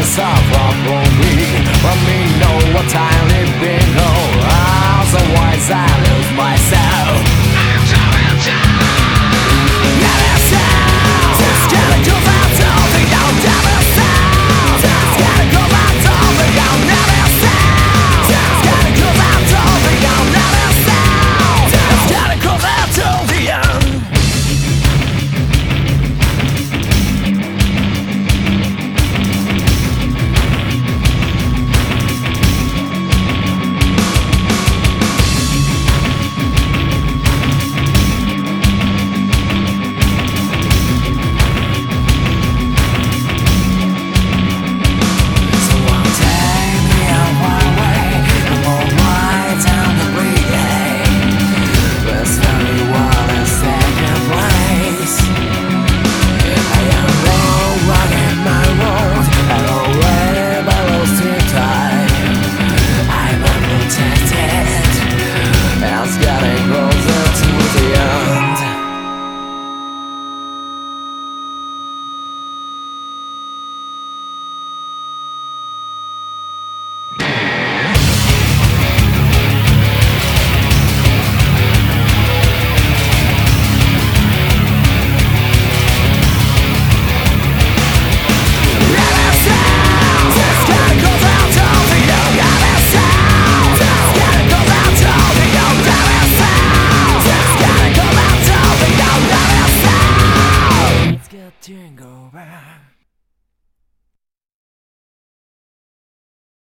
myself up on me, but me no Tango back.